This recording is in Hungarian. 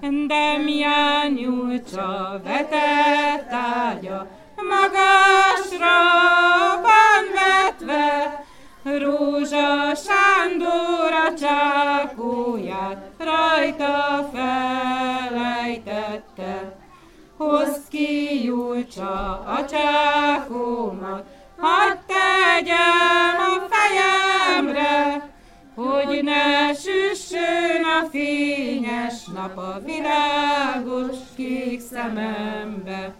Demián nyújtsa vetett ágya, magasra van vetve, Rózsa Sándor a csákóját rajta felejtette. Hozd ki, Júlcsa, a csákómat, hadd tegyem a fejemre, hogy ne süssön a fényes nap a világos kék szemembe.